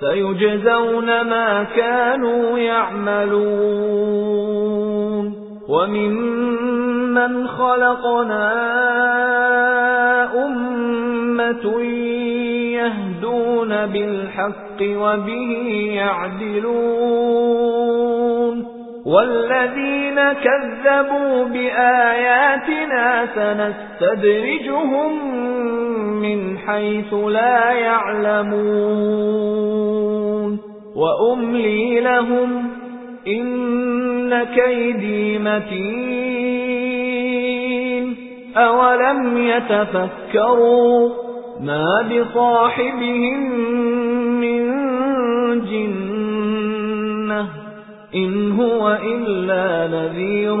سَيُجْزَوْنَ مَا كَانُوا يَعْمَلُونَ. وَمِمَّنْ خَلَقْنَا أُمَّةً يَهْدُونَ بِالْحَقِّ وَبِهِ يَعْدِلُونَ. وَالَّذِينَ كَذَّبُوا بِآيَاتِنَا سَنَسْتَدْرِجُهُم مِّنْ حَيْثُ لَا يَعْلَمُونَ وَأُمْلِي لَهُمْ إِنَّ كَيْدِي مَتِينٌ أَوَلَمْ يَتَفَكَّرُوا مَا بِصَاحِبِهِم مِّن جِنَّةٍ إِنْ هُوَ إِلَّا نَذِيرٌ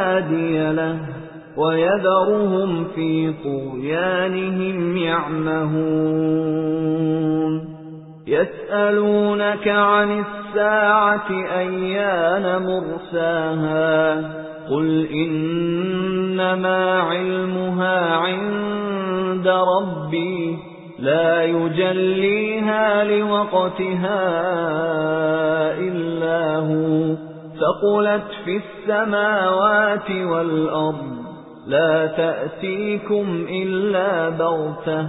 هَادِيَ لَهُ وَيَذَرُهُمْ فِي طُغْيَانِهِمْ يَعْمَهُونَ. يَسْأَلُونَكَ عَنِ السَّاعَةِ أَيَّانَ مُرْسَاهَا؟ قُلْ إِنَّمَا عِلْمُهَا عِندَ رَبِّي لَا يُجَلِّيهَا لِوَقْتِهَا ثَقُلَتْ فِي السَّمَاوَاتِ وَالْأَرْضِ. لَا تَأْتِيكُمْ إِلَّا بَغْتَةً.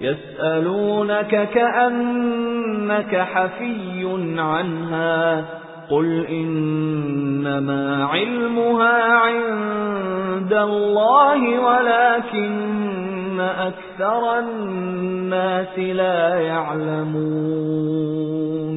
يَسْأَلُونَكَ كَأَنَّكَ حَفِيٌّ عَنْهَا. قُلْ إِنَّمَا عِلْمُهَا عِندَ اللَّهِ وَلَكِنَّ أَكْثَرَ النَّاسِ لَا يَعْلَمُونَ.